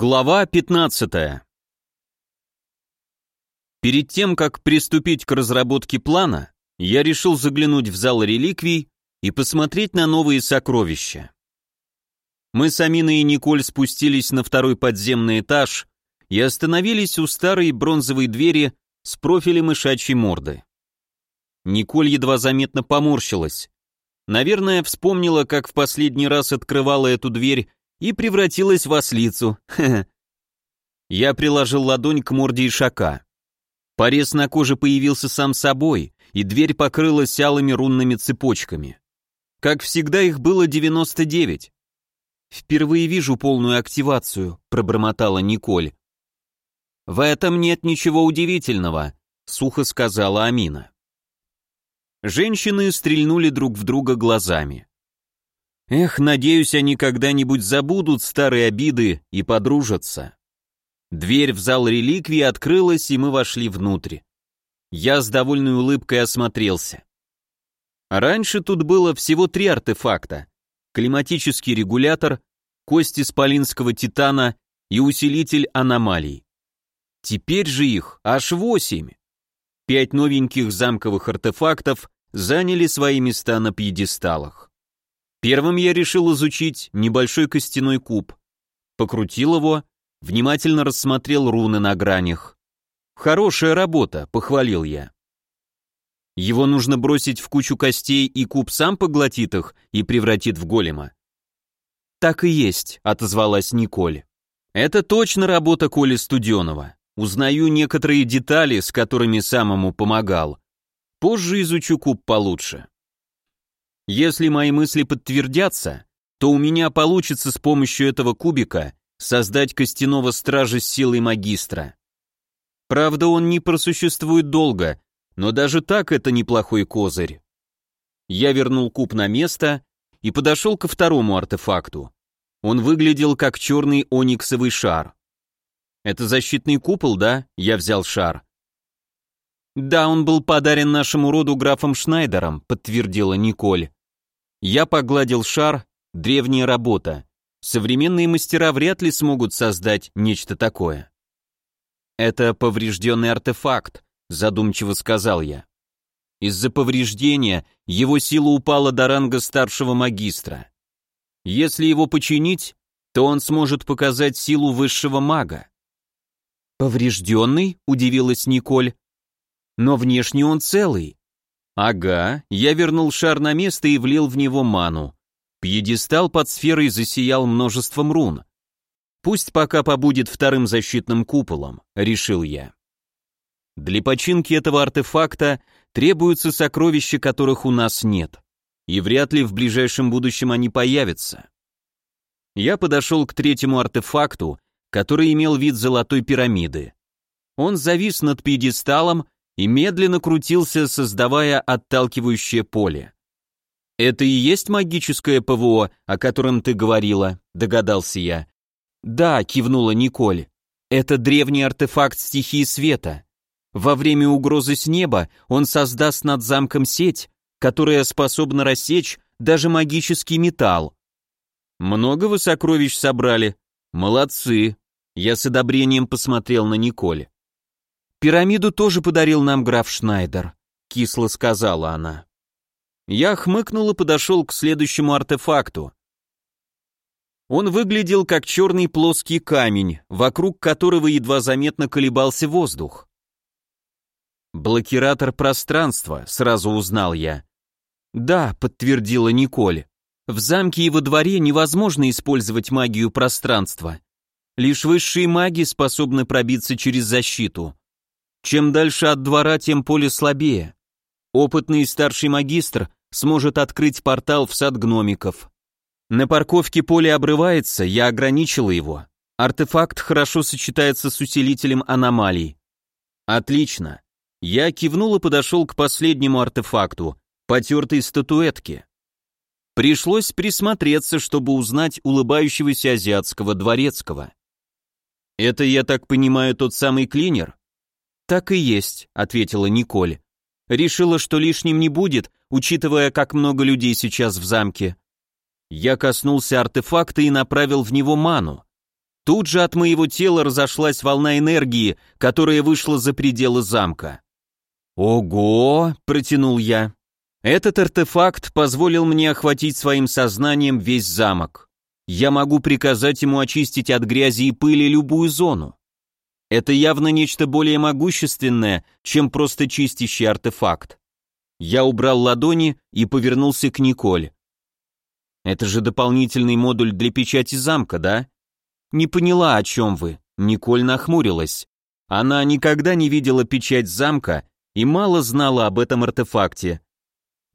Глава 15. Перед тем, как приступить к разработке плана, я решил заглянуть в зал реликвий и посмотреть на новые сокровища. Мы с Аминой и Николь спустились на второй подземный этаж и остановились у старой бронзовой двери с профилем ишачьей морды. Николь едва заметно поморщилась. Наверное, вспомнила, как в последний раз открывала эту дверь и превратилась в ослицу. Я приложил ладонь к морде ишака. Порез на коже появился сам собой, и дверь покрылась алыми рунными цепочками. Как всегда, их было 99. «Впервые вижу полную активацию», — пробормотала Николь. «В этом нет ничего удивительного», — сухо сказала Амина. Женщины стрельнули друг в друга глазами. Эх, надеюсь, они когда-нибудь забудут старые обиды и подружатся. Дверь в зал реликвии открылась, и мы вошли внутрь. Я с довольной улыбкой осмотрелся. Раньше тут было всего три артефакта. Климатический регулятор, кость исполинского титана и усилитель аномалий. Теперь же их аж восемь. Пять новеньких замковых артефактов заняли свои места на пьедесталах. Первым я решил изучить небольшой костяной куб. Покрутил его, внимательно рассмотрел руны на гранях. «Хорошая работа», — похвалил я. Его нужно бросить в кучу костей, и куб сам поглотит их и превратит в голема. «Так и есть», — отозвалась Николь. «Это точно работа Коли Студенова. Узнаю некоторые детали, с которыми самому помогал. Позже изучу куб получше». Если мои мысли подтвердятся, то у меня получится с помощью этого кубика создать костяного стража с силой магистра. Правда, он не просуществует долго, но даже так это неплохой козырь. Я вернул куб на место и подошел ко второму артефакту. Он выглядел как черный ониксовый шар. Это защитный купол, да? Я взял шар. Да, он был подарен нашему роду графом Шнайдером, подтвердила Николь. Я погладил шар, древняя работа. Современные мастера вряд ли смогут создать нечто такое. Это поврежденный артефакт, задумчиво сказал я. Из-за повреждения его сила упала до ранга старшего магистра. Если его починить, то он сможет показать силу высшего мага. «Поврежденный?» — удивилась Николь. «Но внешне он целый. Ага, я вернул шар на место и влил в него ману. Пьедестал под сферой засиял множеством рун. Пусть пока побудет вторым защитным куполом, решил я. Для починки этого артефакта требуются сокровища, которых у нас нет. И вряд ли в ближайшем будущем они появятся. Я подошел к третьему артефакту, который имел вид золотой пирамиды. Он завис над пьедесталом и медленно крутился, создавая отталкивающее поле. «Это и есть магическое ПВО, о котором ты говорила», — догадался я. «Да», — кивнула Николь. «Это древний артефакт стихии света. Во время угрозы с неба он создаст над замком сеть, которая способна рассечь даже магический металл. Много вы сокровищ собрали? Молодцы. Я с одобрением посмотрел на Николь. «Пирамиду тоже подарил нам граф Шнайдер», — кисло сказала она. Я хмыкнул и подошел к следующему артефакту. Он выглядел как черный плоский камень, вокруг которого едва заметно колебался воздух. «Блокиратор пространства», — сразу узнал я. «Да», — подтвердила Николь. «В замке и во дворе невозможно использовать магию пространства. Лишь высшие маги способны пробиться через защиту. Чем дальше от двора, тем поле слабее. Опытный старший магистр сможет открыть портал в сад гномиков. На парковке поле обрывается, я ограничила его. Артефакт хорошо сочетается с усилителем аномалий. Отлично. Я кивнул и подошел к последнему артефакту, потертой статуэтке. Пришлось присмотреться, чтобы узнать улыбающегося азиатского дворецкого. Это, я так понимаю, тот самый клинер? «Так и есть», — ответила Николь. «Решила, что лишним не будет, учитывая, как много людей сейчас в замке». Я коснулся артефакта и направил в него ману. Тут же от моего тела разошлась волна энергии, которая вышла за пределы замка. «Ого!» — протянул я. Этот артефакт позволил мне охватить своим сознанием весь замок. Я могу приказать ему очистить от грязи и пыли любую зону. Это явно нечто более могущественное, чем просто чистящий артефакт. Я убрал ладони и повернулся к Николь. Это же дополнительный модуль для печати замка, да? Не поняла, о чем вы. Николь нахмурилась. Она никогда не видела печать замка и мало знала об этом артефакте.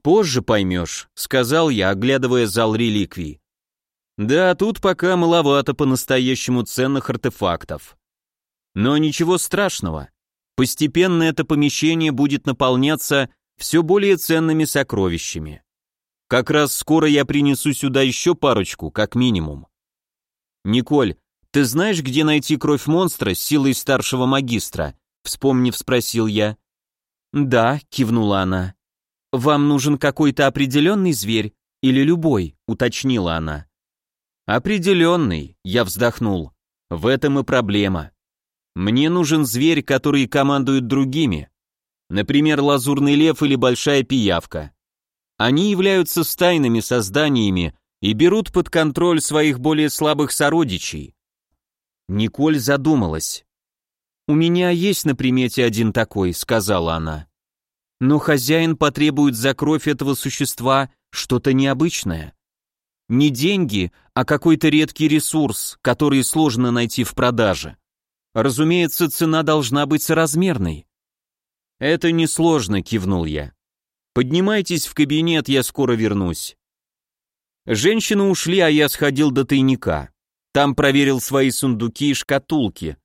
«Позже поймешь», — сказал я, оглядывая зал реликвий. «Да, тут пока маловато по-настоящему ценных артефактов. Но ничего страшного. Постепенно это помещение будет наполняться все более ценными сокровищами. Как раз скоро я принесу сюда еще парочку, как минимум. Николь, ты знаешь, где найти кровь монстра с силой старшего магистра? Вспомнив, спросил я. Да, кивнула она. «Вам нужен какой-то определенный зверь или любой?» — уточнила она. «Определенный», — я вздохнул. «В этом и проблема. Мне нужен зверь, который командует другими. Например, лазурный лев или большая пиявка. Они являются стайными созданиями и берут под контроль своих более слабых сородичей». Николь задумалась. «У меня есть на примете один такой», — сказала она. Но хозяин потребует за кровь этого существа что-то необычное. Не деньги, а какой-то редкий ресурс, который сложно найти в продаже. Разумеется, цена должна быть соразмерной. Это несложно, кивнул я. Поднимайтесь в кабинет, я скоро вернусь. Женщины ушли, а я сходил до тайника. Там проверил свои сундуки и шкатулки.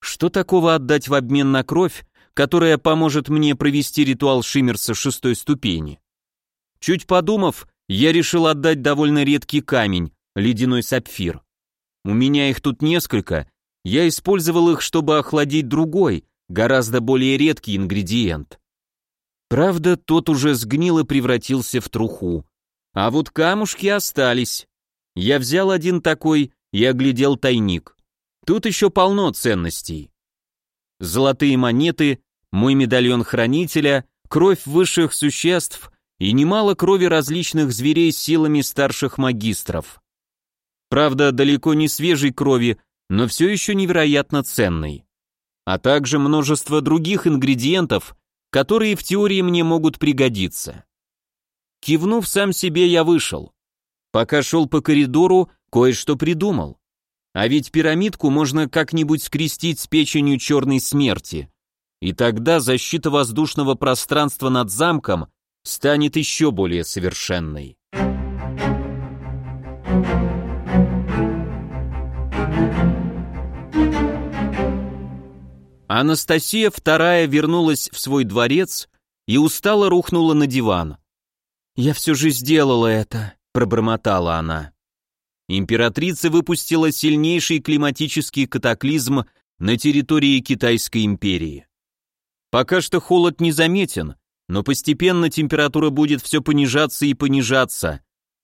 Что такого отдать в обмен на кровь, которая поможет мне провести ритуал Шиммерса шестой ступени. Чуть подумав, я решил отдать довольно редкий камень, ледяной сапфир. У меня их тут несколько, я использовал их, чтобы охладить другой, гораздо более редкий ингредиент. Правда, тот уже сгнил и превратился в труху. А вот камушки остались. Я взял один такой и оглядел тайник. Тут еще полно ценностей золотые монеты, мой медальон хранителя, кровь высших существ и немало крови различных зверей силами старших магистров. Правда, далеко не свежей крови, но все еще невероятно ценной. А также множество других ингредиентов, которые в теории мне могут пригодиться. Кивнув сам себе, я вышел. Пока шел по коридору, кое-что придумал. А ведь пирамидку можно как-нибудь скрестить с печенью черной смерти. И тогда защита воздушного пространства над замком станет еще более совершенной. Анастасия вторая вернулась в свой дворец и устало рухнула на диван. «Я все же сделала это», — пробормотала она императрица выпустила сильнейший климатический катаклизм на территории Китайской империи. Пока что холод не заметен, но постепенно температура будет все понижаться и понижаться,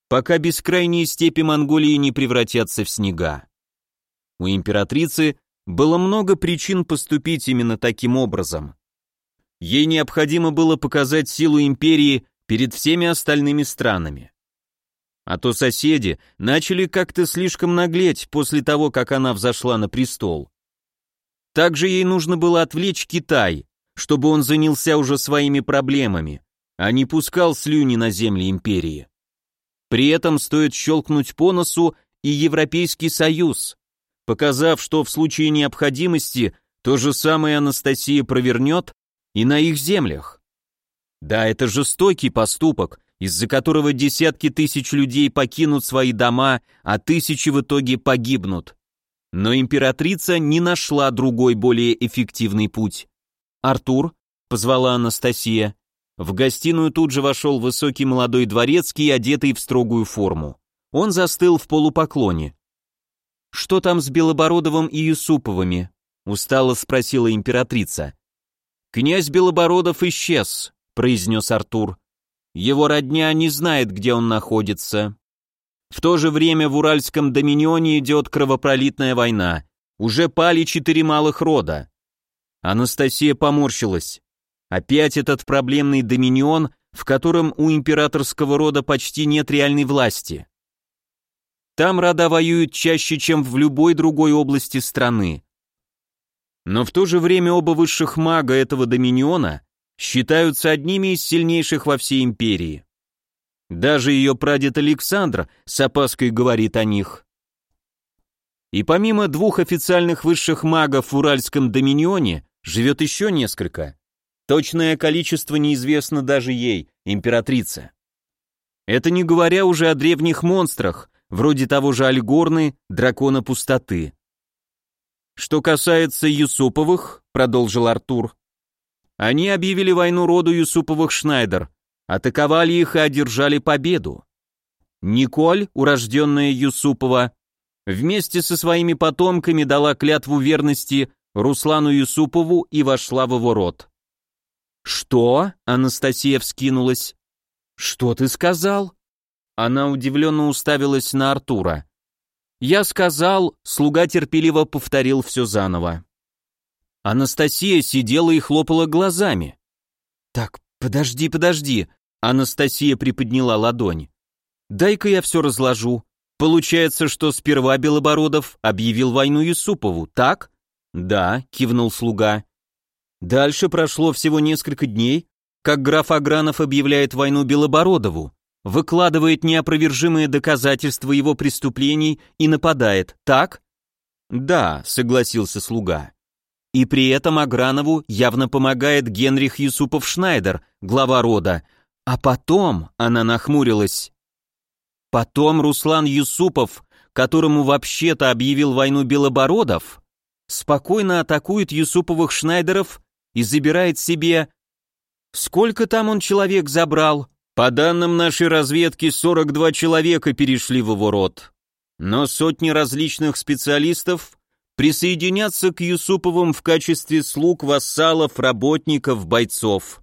пока бескрайние степи Монголии не превратятся в снега. У императрицы было много причин поступить именно таким образом. Ей необходимо было показать силу империи перед всеми остальными странами а то соседи начали как-то слишком наглеть после того, как она взошла на престол. Также ей нужно было отвлечь Китай, чтобы он занялся уже своими проблемами, а не пускал слюни на земли империи. При этом стоит щелкнуть по носу и Европейский Союз, показав, что в случае необходимости то же самое Анастасия провернет и на их землях. Да, это жестокий поступок, из-за которого десятки тысяч людей покинут свои дома, а тысячи в итоге погибнут. Но императрица не нашла другой более эффективный путь. «Артур», — позвала Анастасия. В гостиную тут же вошел высокий молодой дворецкий, одетый в строгую форму. Он застыл в полупоклоне. «Что там с Белобородовым и Юсуповыми?» — устало спросила императрица. «Князь Белобородов исчез», — произнес Артур. Его родня не знает, где он находится. В то же время в Уральском доминионе идет кровопролитная война. Уже пали четыре малых рода. Анастасия поморщилась. Опять этот проблемный доминион, в котором у императорского рода почти нет реальной власти. Там рода воюют чаще, чем в любой другой области страны. Но в то же время оба высших мага этого доминиона считаются одними из сильнейших во всей империи. Даже ее прадед Александр с опаской говорит о них. И помимо двух официальных высших магов в Уральском доминионе, живет еще несколько. Точное количество неизвестно даже ей, императрица. Это не говоря уже о древних монстрах, вроде того же Альгорны, дракона пустоты. Что касается Юсуповых, продолжил Артур, они объявили войну роду Юсуповых Шнайдер, атаковали их и одержали победу. Николь, урожденная Юсупова, вместе со своими потомками дала клятву верности Руслану Юсупову и вошла в его род. «Что?» — Анастасия вскинулась. «Что ты сказал?» Она удивленно уставилась на Артура. «Я сказал», — слуга терпеливо повторил все заново. Анастасия сидела и хлопала глазами. «Так, подожди, подожди», — Анастасия приподняла ладонь. «Дай-ка я все разложу. Получается, что сперва Белобородов объявил войну Юсупову, так?» «Да», — кивнул слуга. Дальше прошло всего несколько дней, как граф Агранов объявляет войну Белобородову, выкладывает неопровержимые доказательства его преступлений и нападает, так? Да, согласился слуга. И при этом Агранову явно помогает Генрих Юсупов-Шнайдер, глава рода. А потом, она нахмурилась, потом Руслан Юсупов, которому вообще-то объявил войну Белобородов, спокойно атакует Юсуповых Шнайдеров и забирает себе... Сколько там он человек забрал? По данным нашей разведки, 42 человека перешли в его род. Но сотни различных специалистов присоединятся к Юсуповым в качестве слуг, вассалов, работников, бойцов.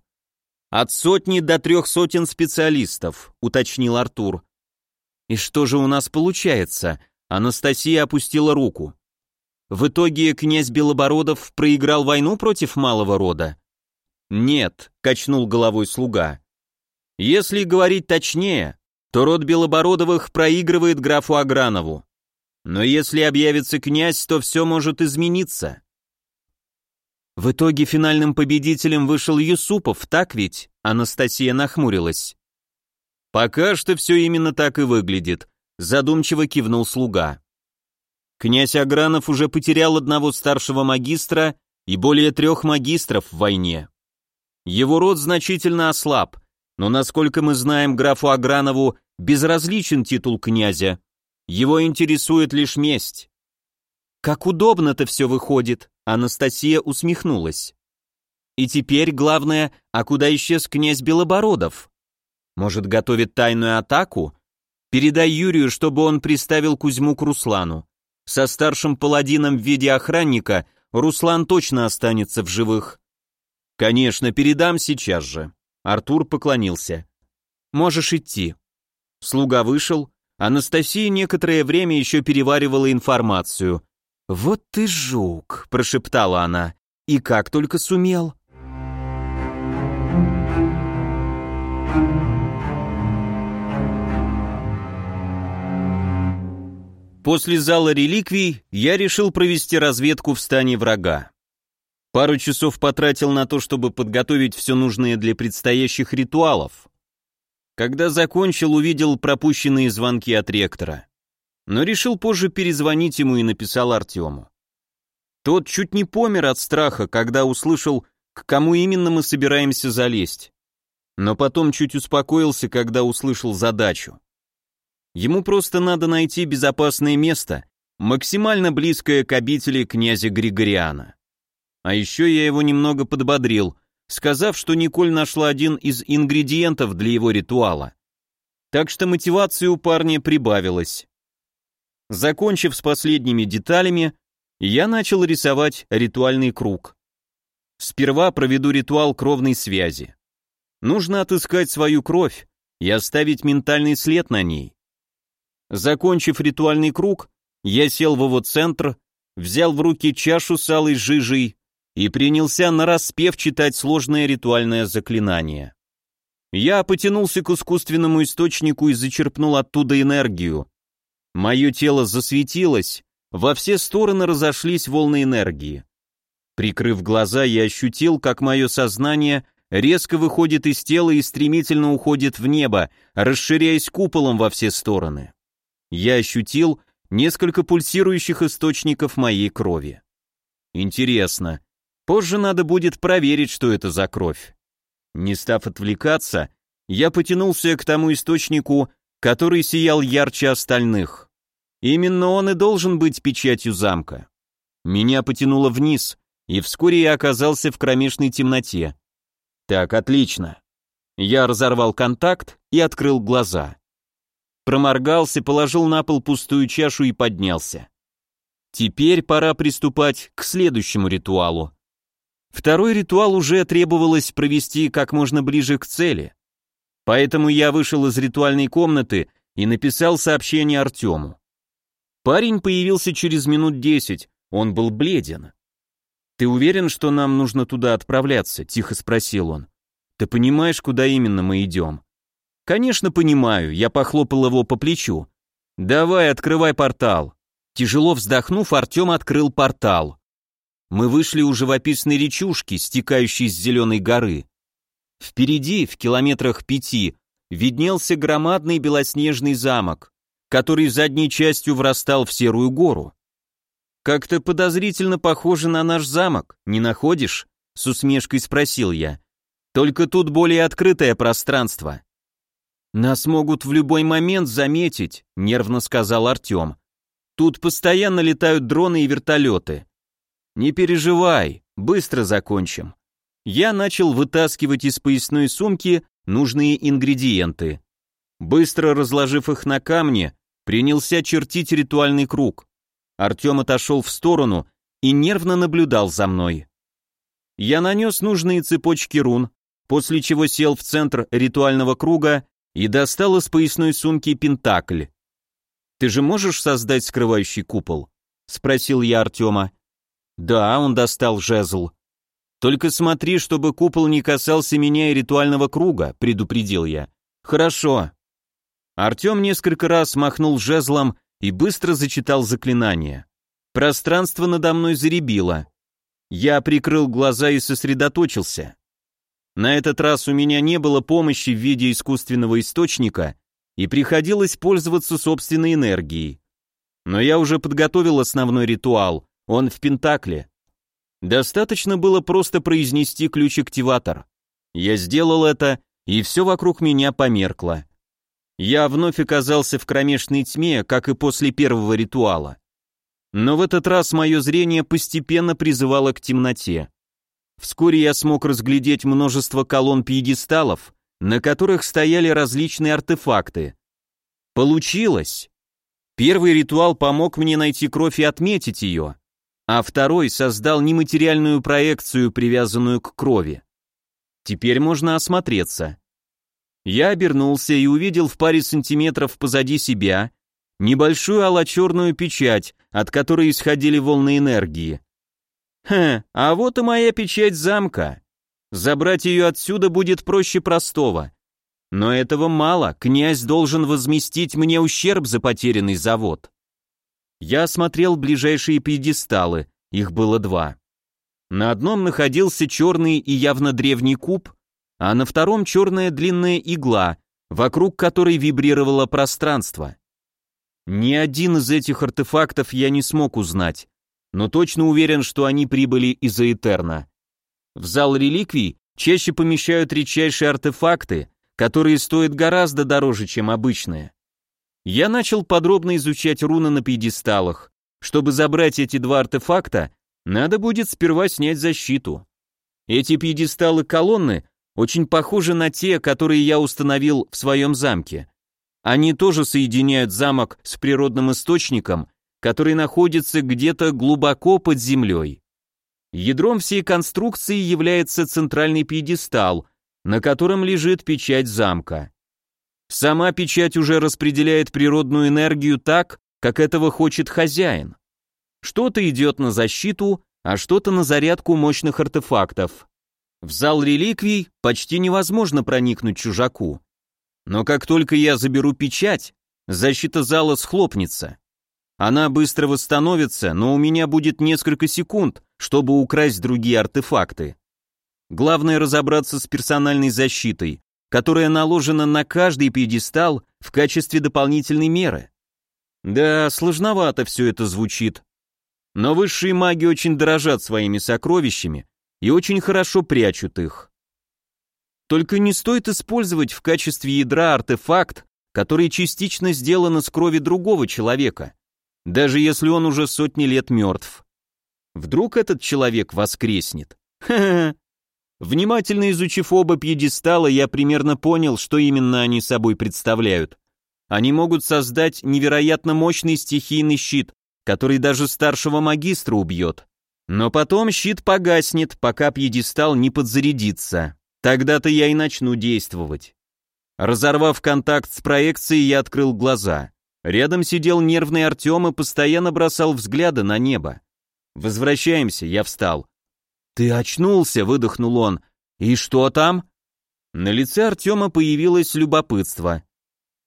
От сотни до трех сотен специалистов, уточнил Артур. И что же у нас получается? Анастасия опустила руку. В итоге князь Белобородов проиграл войну против малого рода? Нет, качнул головой слуга. Если говорить точнее, то род Белобородовых проигрывает графу Агранову. Но если объявится князь, то все может измениться. В итоге финальным победителем вышел Юсупов, так ведь? Анастасия нахмурилась. Пока что все именно так и выглядит, задумчиво кивнул слуга. Князь Агранов уже потерял одного старшего магистра и более трех магистров в войне. Его род значительно ослаб, но, насколько мы знаем, графу Агранову безразличен титул князя. Его интересует лишь месть. Как удобно-то все выходит, Анастасия усмехнулась. И теперь главное, а куда исчез князь Белобородов? Может, готовит тайную атаку? Передай Юрию, чтобы он приставил Кузьму к Руслану. Со старшим паладином в виде охранника Руслан точно останется в живых. Конечно, передам сейчас же. Артур поклонился. Можешь идти. Слуга вышел, Анастасия некоторое время еще переваривала информацию. «Вот ты жук», — прошептала она, — «и как только сумел». После зала реликвий я решил провести разведку в стане врага. Пару часов потратил на то, чтобы подготовить все нужное для предстоящих ритуалов. Когда закончил, увидел пропущенные звонки от ректора. Но решил позже перезвонить ему и написал Артему. Тот чуть не помер от страха, когда услышал, к кому именно мы собираемся залезть. Но потом чуть успокоился, когда услышал задачу. Ему просто надо найти безопасное место, максимально близкое к обители князя Григориана. А еще я его немного подбодрил, сказав, что Николь нашла один из ингредиентов для его ритуала. Так что мотивация у парня прибавилась. Закончив с последними деталями, я начал рисовать ритуальный круг. Сперва проведу ритуал кровной связи. Нужно отыскать свою кровь и оставить ментальный след на ней. Закончив ритуальный круг, я сел в его центр взял в руки чашу с алой жижей и принялся нараспев читать сложное ритуальное заклинание. Я потянулся к искусственному источнику и зачерпнул оттуда энергию. Мое тело засветилось, во все стороны разошлись волны энергии. Прикрыв глаза, я ощутил, как мое сознание резко выходит из тела и стремительно уходит в небо, расширяясь куполом во все стороны. Я ощутил несколько пульсирующих источников моей крови. Интересно, позже надо будет проверить, что это за кровь. Не став отвлекаться, я потянулся к тому источнику, который сиял ярче остальных. Именно он и должен быть печатью замка. Меня потянуло вниз, и вскоре я оказался в кромешной темноте. Так, отлично. Я разорвал контакт и открыл глаза. Проморгался, положил на пол пустую чашу и поднялся. Теперь пора приступать к следующему ритуалу. Второй ритуал уже требовалось провести как можно ближе к цели. Поэтому я вышел из ритуальной комнаты и написал сообщение Артему. Парень появился через минут десять, он был бледен. «Ты уверен, что нам нужно туда отправляться?» — тихо спросил он. «Ты понимаешь, куда именно мы идем?» «Конечно понимаю», — я похлопал его по плечу. «Давай, открывай портал». Тяжело вздохнув, Артем открыл портал. Мы вышли у живописной речушки, стекающей с зеленой горы. Впереди, в километрах пяти, виднелся громадный белоснежный замок, который задней частью врастал в серую гору. «Как-то подозрительно похоже на наш замок, не находишь?» — с усмешкой спросил я. «Только тут более открытое пространство». «Нас могут в любой момент заметить», — нервно сказал Артем. «Тут постоянно летают дроны и вертолеты». «Не переживай, быстро закончим». Я начал вытаскивать из поясной сумки нужные ингредиенты. Быстро разложив их на камне, принялся чертить ритуальный круг. Артем отошел в сторону и нервно наблюдал за мной. Я нанес нужные цепочки рун, после чего сел в центр ритуального круга и достал из поясной сумки пентакль. «Ты же можешь создать скрывающий купол?» — спросил я Артема. «Да», — он достал жезл. «Только смотри, чтобы купол не касался меня и ритуального круга», — предупредил я. «Хорошо». Артем несколько раз махнул жезлом и быстро зачитал заклинание. Пространство надо мной заребило. Я прикрыл глаза и сосредоточился. На этот раз у меня не было помощи в виде искусственного источника, и приходилось пользоваться собственной энергией. Но я уже подготовил основной ритуал, он в Пентакле. Достаточно было просто произнести ключ-активатор. Я сделал это, и все вокруг меня померкло. Я вновь оказался в кромешной тьме, как и после первого ритуала. Но в этот раз мое зрение постепенно призывало к темноте. Вскоре я смог разглядеть множество колонн пьедесталов, на которых стояли различные артефакты. Получилось! Первый ритуал помог мне найти кровь и отметить ее, а второй создал нематериальную проекцию, привязанную к крови. Теперь можно осмотреться. Я обернулся и увидел в паре сантиметров позади себя небольшую алло-черную печать, от которой исходили волны энергии. Хм, а вот и моя печать замка. Забрать ее отсюда будет проще простого. Но этого мало, князь должен возместить мне ущерб за потерянный завод. Я осмотрел ближайшие пьедесталы, их было два. На одном находился черный и явно древний куб, а на втором черная длинная игла, вокруг которой вибрировало пространство. Ни один из этих артефактов я не смог узнать, но точно уверен, что они прибыли из-за Этерна. В зал реликвий чаще помещают редчайшие артефакты, которые стоят гораздо дороже, чем обычные. Я начал подробно изучать руны на пьедесталах. Чтобы забрать эти два артефакта, надо будет сперва снять защиту. Эти пьедесталы-колонны очень похожи на те, которые я установил в своем замке. Они тоже соединяют замок с природным источником, который находится где-то глубоко под землей. Ядром всей конструкции является центральный пьедестал, на котором лежит печать замка. Сама печать уже распределяет природную энергию так, как этого хочет хозяин. Что-то идет на защиту, а что-то на зарядку мощных артефактов. В зал реликвий почти невозможно проникнуть чужаку. Но как только я заберу печать, защита зала схлопнется. Она быстро восстановится, но у меня будет несколько секунд, чтобы украсть другие артефакты. Главное разобраться с персональной защитой, которая наложена на каждый пьедестал в качестве дополнительной меры. Да, сложновато все это звучит. Но высшие маги очень дорожат своими сокровищами и очень хорошо прячут их. Только не стоит использовать в качестве ядра артефакт, который частично сделан из крови другого человека, даже если он уже сотни лет мертв. Вдруг этот человек воскреснет? Ха-ха. Внимательно изучив оба пьедестала, я примерно понял, что именно они собой представляют. Они могут создать невероятно мощный стихийный щит, который даже старшего магистра убьет. Но потом щит погаснет, пока пьедестал не подзарядится. Тогда-то я и начну действовать. Разорвав контакт с проекцией, я открыл глаза. Рядом сидел нервный Артем и постоянно бросал взгляды на небо. «Возвращаемся», я встал. «Ты очнулся», — выдохнул он. «И что там?» На лице Артема появилось любопытство.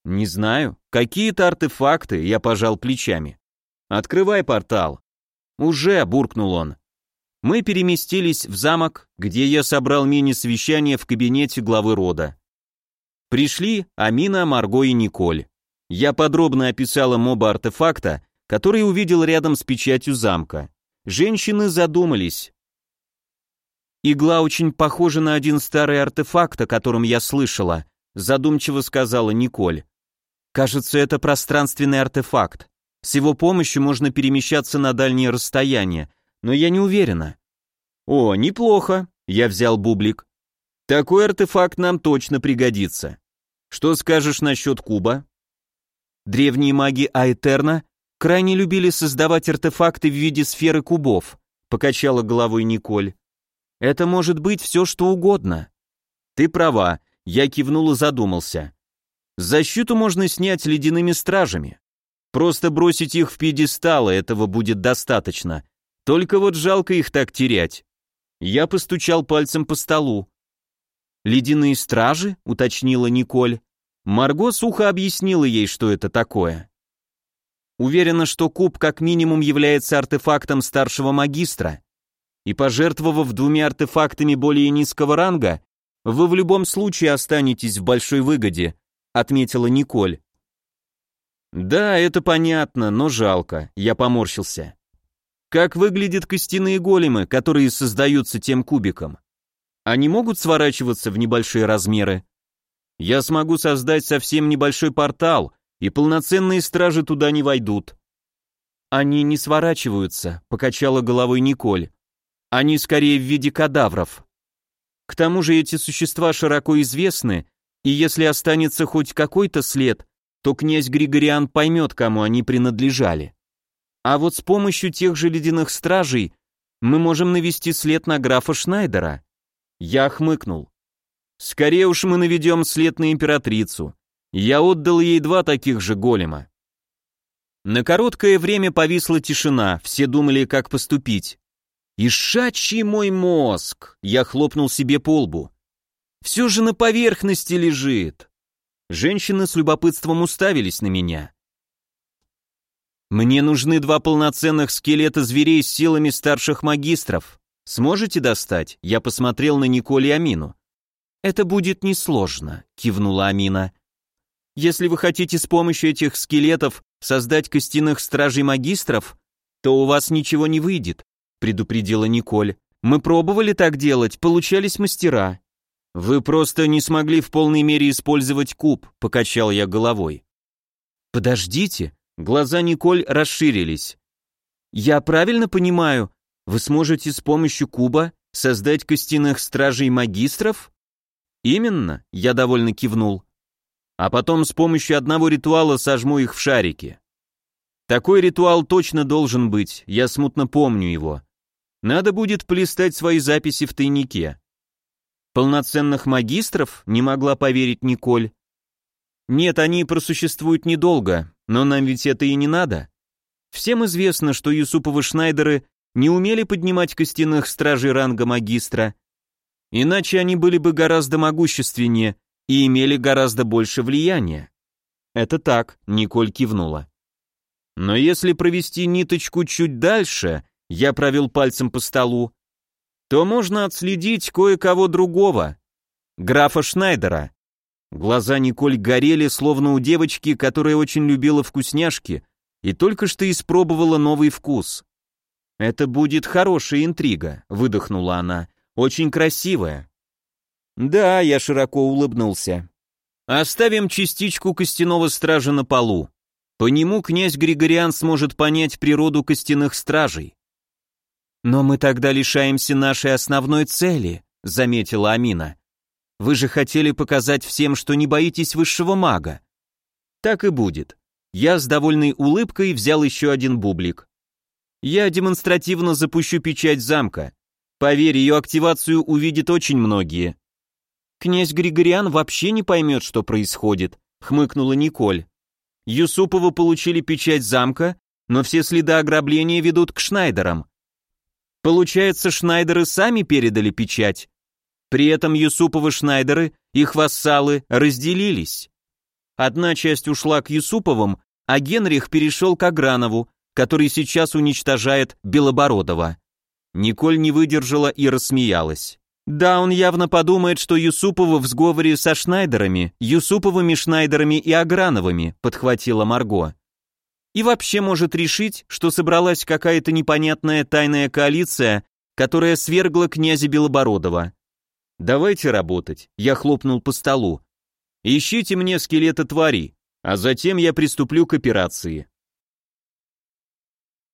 «Не знаю. Какие-то артефакты», — я пожал плечами. «Открывай портал». «Уже», — буркнул он. Мы переместились в замок, где я собрал мини-совещание в кабинете главы рода. Пришли Амина, Марго и Николь. Я подробно описал им оба артефакта, которые увидел рядом с печатью замка. Женщины задумались. «Игла очень похожа на один старый артефакт, о котором я слышала», задумчиво сказала Николь. «Кажется, это пространственный артефакт. С его помощью можно перемещаться на дальние расстояния, но я не уверена». «О, неплохо», — я взял бублик. «Такой артефакт нам точно пригодится. Что скажешь насчет куба?» Древние маги Аэтерна крайне любили создавать артефакты в виде сферы кубов, покачала головой Николь. Это может быть все, что угодно. Ты права, я кивнул и задумался. Защиту можно снять ледяными стражами. Просто бросить их в пьедесталы, этого будет достаточно. Только вот жалко их так терять. Я постучал пальцем по столу. «Ледяные стражи?» — уточнила Николь. Марго сухо объяснила ей, что это такое. Уверена, что куб как минимум является артефактом старшего магистра, и пожертвовав двумя артефактами более низкого ранга, вы в любом случае останетесь в большой выгоде, отметила Николь. Да, это понятно, но жалко, я поморщился. Как выглядят костяные големы, которые создаются тем кубиком? Они могут сворачиваться в небольшие размеры? Я смогу создать совсем небольшой портал, и полноценные стражи туда не войдут. Они не сворачиваются, покачала головой Николь. Они скорее в виде кадавров. К тому же эти существа широко известны, и если останется хоть какой-то след, то князь Григориан поймет, кому они принадлежали. А вот с помощью тех же ледяных стражей мы можем навести след на графа Шнайдера. Я хмыкнул. Скорее уж мы наведем след на императрицу. Я отдал ей два таких же голема. На короткое время повисла тишина, все думали, как поступить. «Ишачий мой мозг!» Я хлопнул себе по лбу. «Все же на поверхности лежит!» Женщины с любопытством уставились на меня. «Мне нужны два полноценных скелета зверей с силами старших магистров. Сможете достать?» Я посмотрел на Николь и Амину. «Это будет несложно», — кивнула Амина. «Если вы хотите с помощью этих скелетов создать костяных стражей магистров, то у вас ничего не выйдет», — предупредила Николь. «Мы пробовали так делать, получались мастера». «Вы просто не смогли в полной мере использовать куб», — покачал я головой. «Подождите», — глаза Николь расширились. «Я правильно понимаю, вы сможете с помощью куба создать костяных стражей магистров?» Именно, я довольно кивнул. А потом с помощью одного ритуала сожму их в шарики. Такой ритуал точно должен быть, я смутно помню его. Надо будет полистать свои записи в тайнике. Полноценных магистров не могла поверить Николь. Нет, они просуществуют недолго, но нам ведь это и не надо. Всем известно, что Юсуповы Шнайдеры не умели поднимать костяных стражей ранга магистра, иначе они были бы гораздо могущественнее и имели гораздо больше влияния. Это так, Николь кивнула. Но если провести ниточку чуть дальше, я провел пальцем по столу, то можно отследить кое-кого другого. Графа Шнайдера. Глаза Николь горели, словно у девочки, которая очень любила вкусняшки и только что испробовала новый вкус. «Это будет хорошая интрига», — выдохнула она, — «очень красивая». «Да», — я широко улыбнулся. «Оставим частичку костяного стража на полу. По нему князь Григориан сможет понять природу костяных стражей». «Но мы тогда лишаемся нашей основной цели», — заметила Амина. Вы же хотели показать всем, что не боитесь высшего мага. Так и будет. Я с довольной улыбкой взял еще один бублик. Я демонстративно запущу печать замка. Поверь, ее активацию увидят очень многие. Князь Григориан вообще не поймет, что происходит, хмыкнула Николь. Юсуповы получили печать замка, но все следы ограбления ведут к Шнайдерам. Получается, Шнайдеры сами передали печать. При этом Юсуповы Шнайдеры, их вассалы, разделились. Одна часть ушла к Юсуповым, а Генрих перешел к Агранову, который сейчас уничтожает Белобородова. Николь не выдержала и рассмеялась. Да, он явно подумает, что Юсуповы в сговоре со Шнайдерами, Юсуповыми Шнайдерами и Аграновыми, подхватила Марго. И вообще может решить, что собралась какая-то непонятная тайная коалиция, которая свергла князя Белобородова. «Давайте работать», — я хлопнул по столу. «Ищите мне скелеты тварей, а затем я приступлю к операции».